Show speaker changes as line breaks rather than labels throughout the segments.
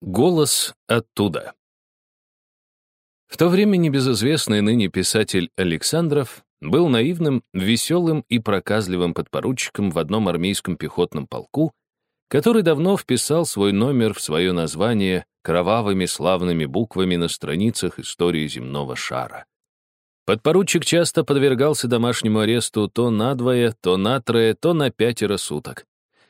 Голос оттуда. В то время небезызвестный ныне писатель Александров был наивным, веселым и проказливым подпоручиком в одном армейском пехотном полку, который давно вписал свой номер в свое название кровавыми славными буквами на страницах истории земного шара. Подпоручик часто подвергался домашнему аресту то на двое, то на трое, то на пятеро суток.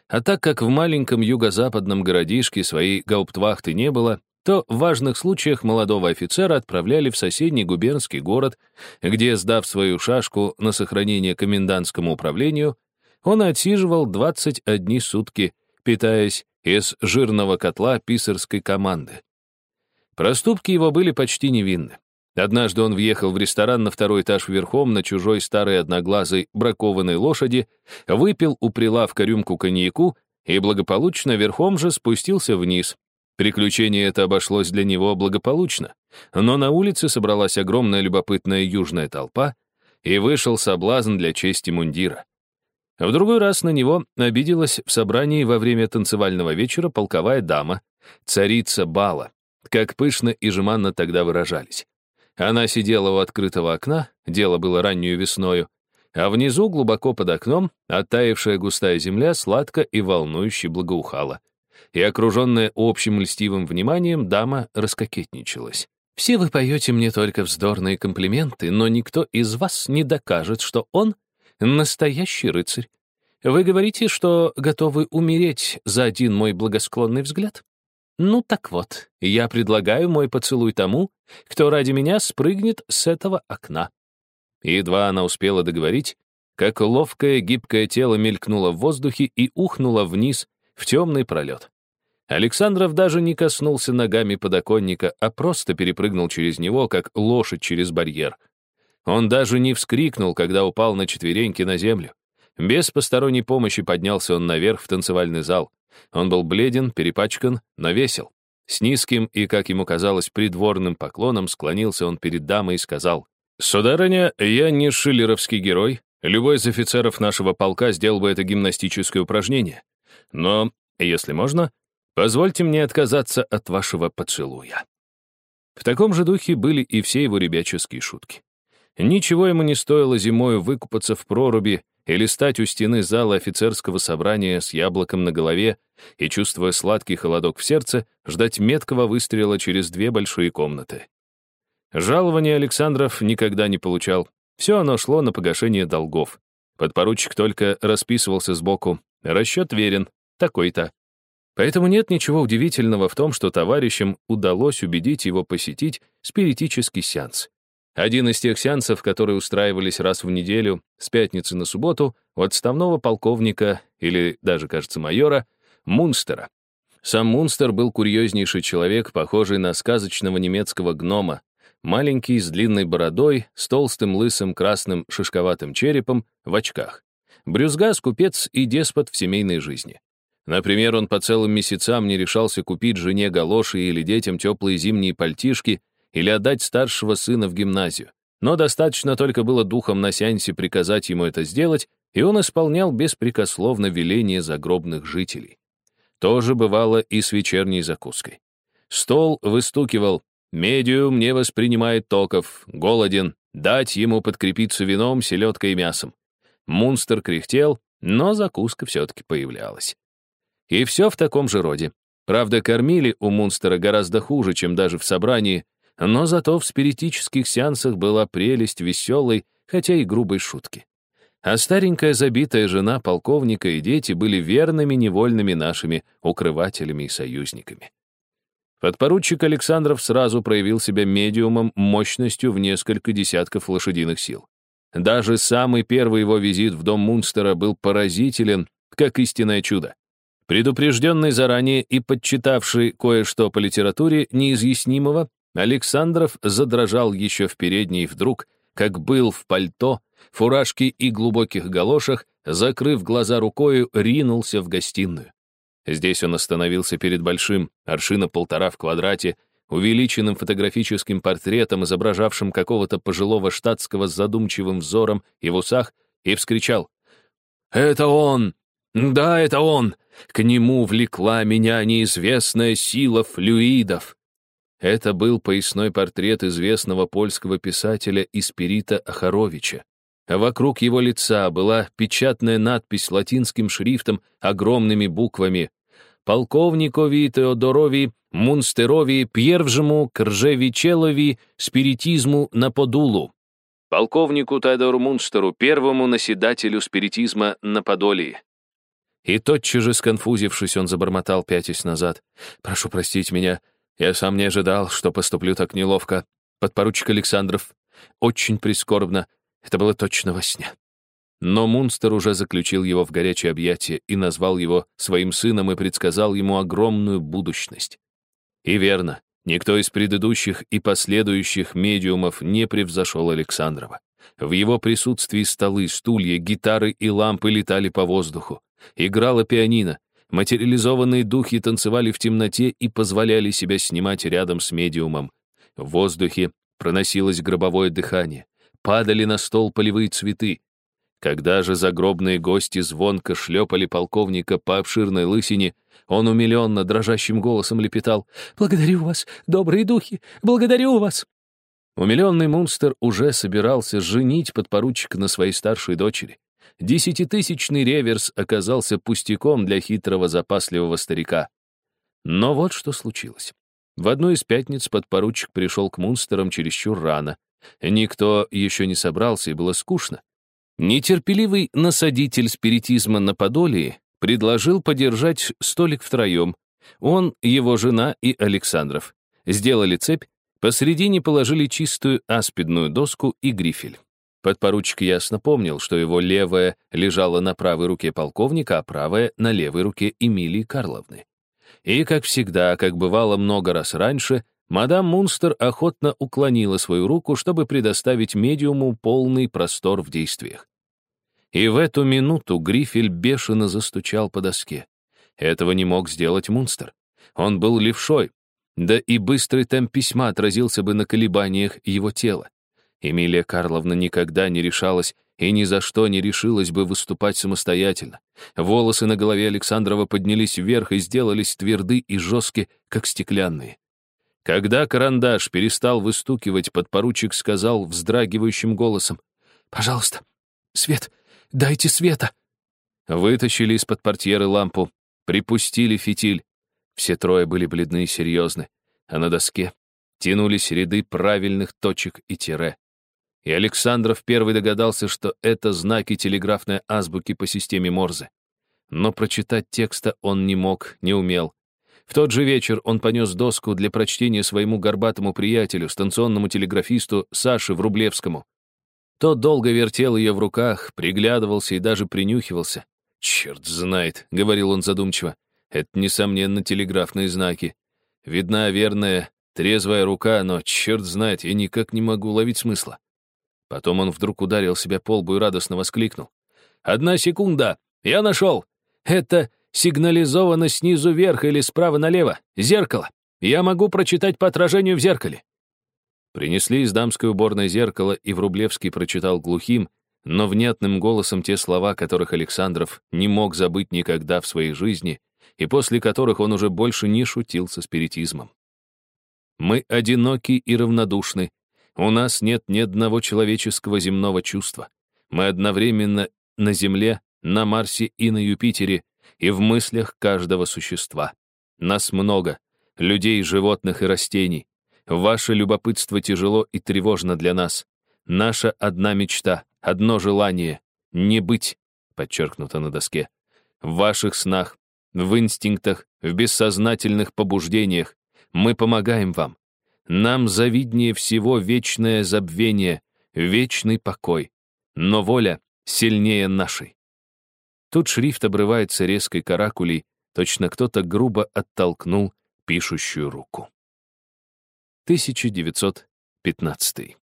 А так как в маленьком юго-западном городишке своей гауптвахты не было, то в важных случаях молодого офицера отправляли в соседний губернский город, где, сдав свою шашку на сохранение комендантскому управлению, он отсиживал 21 сутки, питаясь из жирного котла писарской команды. Проступки его были почти невинны. Однажды он въехал в ресторан на второй этаж верхом на чужой старой одноглазой бракованной лошади, выпил у прилавка рюмку коньяку и благополучно верхом же спустился вниз. Приключение это обошлось для него благополучно, но на улице собралась огромная любопытная южная толпа, и вышел соблазн для чести мундира. В другой раз на него обиделась в собрании во время танцевального вечера полковая дама, царица бала, как пышно и жеманно тогда выражались. Она сидела у открытого окна, дело было раннюю весною, а внизу, глубоко под окном, оттаившая густая земля сладко и волнующе благоухала. И, окруженная общим льстивым вниманием, дама раскокетничалась. «Все вы поете мне только вздорные комплименты, но никто из вас не докажет, что он — настоящий рыцарь. Вы говорите, что готовы умереть за один мой благосклонный взгляд? Ну так вот, я предлагаю мой поцелуй тому, кто ради меня спрыгнет с этого окна. Едва она успела договорить, как ловкое гибкое тело мелькнуло в воздухе и ухнуло вниз в темный пролет. Александров даже не коснулся ногами подоконника, а просто перепрыгнул через него, как лошадь через барьер. Он даже не вскрикнул, когда упал на четвереньки на землю. Без посторонней помощи поднялся он наверх в танцевальный зал. Он был бледен, перепачкан, но весел. С низким и, как ему казалось, придворным поклоном склонился он перед дамой и сказал, «Сударыня, я не шиллеровский герой. Любой из офицеров нашего полка сделал бы это гимнастическое упражнение. Но, если можно, позвольте мне отказаться от вашего поцелуя». В таком же духе были и все его ребяческие шутки. Ничего ему не стоило зимою выкупаться в проруби или стать у стены зала офицерского собрания с яблоком на голове и, чувствуя сладкий холодок в сердце, ждать меткого выстрела через две большие комнаты. Жалование Александров никогда не получал. Все оно шло на погашение долгов. Подпоручик только расписывался сбоку. Расчет верен, такой-то. Поэтому нет ничего удивительного в том, что товарищам удалось убедить его посетить спиритический сеанс. Один из тех сеансов, которые устраивались раз в неделю, с пятницы на субботу, у отставного полковника, или даже, кажется, майора, Мунстера. Сам Мунстер был курьезнейший человек, похожий на сказочного немецкого гнома, маленький, с длинной бородой, с толстым лысым красным шишковатым черепом, в очках. Брюзга, скупец и деспот в семейной жизни. Например, он по целым месяцам не решался купить жене галоши или детям теплые зимние пальтишки, или отдать старшего сына в гимназию. Но достаточно только было духом на сеансе приказать ему это сделать, и он исполнял беспрекословно веление загробных жителей. То же бывало и с вечерней закуской. Стол выстукивал «Медиум не воспринимает токов, голоден, дать ему подкрепиться вином, селедкой и мясом». Мунстер кряхтел, но закуска все-таки появлялась. И все в таком же роде. Правда, кормили у Мунстера гораздо хуже, чем даже в собрании, но зато в спиритических сеансах была прелесть веселой, хотя и грубой шутки. А старенькая забитая жена полковника и дети были верными невольными нашими укрывателями и союзниками. Подпоручик Александров сразу проявил себя медиумом мощностью в несколько десятков лошадиных сил. Даже самый первый его визит в дом Мунстера был поразителен, как истинное чудо. Предупрежденный заранее и подчитавший кое-что по литературе неизъяснимого, Александров задрожал еще в передней вдруг, как был в пальто, фуражке и глубоких галошах, закрыв глаза рукою, ринулся в гостиную. Здесь он остановился перед большим, аршина полтора в квадрате, увеличенным фотографическим портретом, изображавшим какого-то пожилого штатского с задумчивым взором и в усах, и вскричал «Это он! Да, это он! К нему влекла меня неизвестная сила флюидов. Это был поясной портрет известного польского писателя Испирита Ахаровича. Вокруг его лица была печатная надпись латинским шрифтом огромными буквами «Полковникови Теодорові Мунстерові П'єрвжему Кржевичелові спиритизму на Подулу». Полковнику Теодору Мунстеру, первому наседателю спиритизма на Подолии. И тотчас же, сконфузившись, он забормотал, пятясь назад. «Прошу простить меня, я сам не ожидал, что поступлю так неловко. Подпоручик Александров, очень прискорбно, это было точно во сне». Но Мунстер уже заключил его в горячее объятие и назвал его своим сыном и предсказал ему огромную будущность. И верно, никто из предыдущих и последующих медиумов не превзошел Александрова. В его присутствии столы, стулья, гитары и лампы летали по воздуху. Играла пианино. Материализованные духи танцевали в темноте и позволяли себя снимать рядом с медиумом. В воздухе проносилось гробовое дыхание. Падали на стол полевые цветы. Когда же загробные гости звонко шлепали полковника по обширной лысине, он умиленно, дрожащим голосом лепетал «Благодарю вас, добрые духи! Благодарю вас!» Умиленный Мунстер уже собирался женить подпоручика на своей старшей дочери. Десятитысячный реверс оказался пустяком для хитрого запасливого старика. Но вот что случилось. В одну из пятниц подпоручик пришел к Мунстерам чересчур рано. Никто еще не собрался, и было скучно. Нетерпеливый насадитель спиритизма на Подолии предложил подержать столик втроем. Он, его жена и Александров. Сделали цепь, посредине положили чистую аспидную доску и грифель. Подпоручик ясно помнил, что его левая лежала на правой руке полковника, а правая — на левой руке Эмилии Карловны. И, как всегда, как бывало много раз раньше, мадам Мунстер охотно уклонила свою руку, чтобы предоставить медиуму полный простор в действиях. И в эту минуту Грифель бешено застучал по доске. Этого не мог сделать Мунстер. Он был левшой, да и быстрый темп письма отразился бы на колебаниях его тела. Эмилия Карловна никогда не решалась и ни за что не решилась бы выступать самостоятельно. Волосы на голове Александрова поднялись вверх и сделались тверды и жесткие, как стеклянные. Когда карандаш перестал выстукивать, подпоручик сказал вздрагивающим голосом, «Пожалуйста, свет, дайте света». Вытащили из-под портьеры лампу, припустили фитиль. Все трое были бледны и серьезны, а на доске тянулись ряды правильных точек и тире и Александров первый догадался, что это знаки телеграфной азбуки по системе Морзе. Но прочитать текста он не мог, не умел. В тот же вечер он понес доску для прочтения своему горбатому приятелю, станционному телеграфисту Саше Врублевскому. Тот долго вертел ее в руках, приглядывался и даже принюхивался. «Черт знает», — говорил он задумчиво, — «это, несомненно, телеграфные знаки. Видна верная, трезвая рука, но, черт знает, я никак не могу ловить смысла. Потом он вдруг ударил себя по лбу и радостно воскликнул. «Одна секунда! Я нашел! Это сигнализовано снизу вверх или справа налево. Зеркало. Я могу прочитать по отражению в зеркале». Принесли из дамской уборной зеркало, и Врублевский прочитал глухим, но внятным голосом те слова, которых Александров не мог забыть никогда в своей жизни, и после которых он уже больше не шутил со спиритизмом. «Мы одиноки и равнодушны, у нас нет ни одного человеческого земного чувства. Мы одновременно на Земле, на Марсе и на Юпитере, и в мыслях каждого существа. Нас много, людей, животных и растений. Ваше любопытство тяжело и тревожно для нас. Наша одна мечта, одно желание — не быть, подчеркнуто на доске, в ваших снах, в инстинктах, в бессознательных побуждениях. Мы помогаем вам. Нам завиднее всего вечное забвение, вечный покой. Но воля сильнее нашей. Тут шрифт обрывается резкой каракулей, точно кто-то грубо оттолкнул пишущую руку. 1915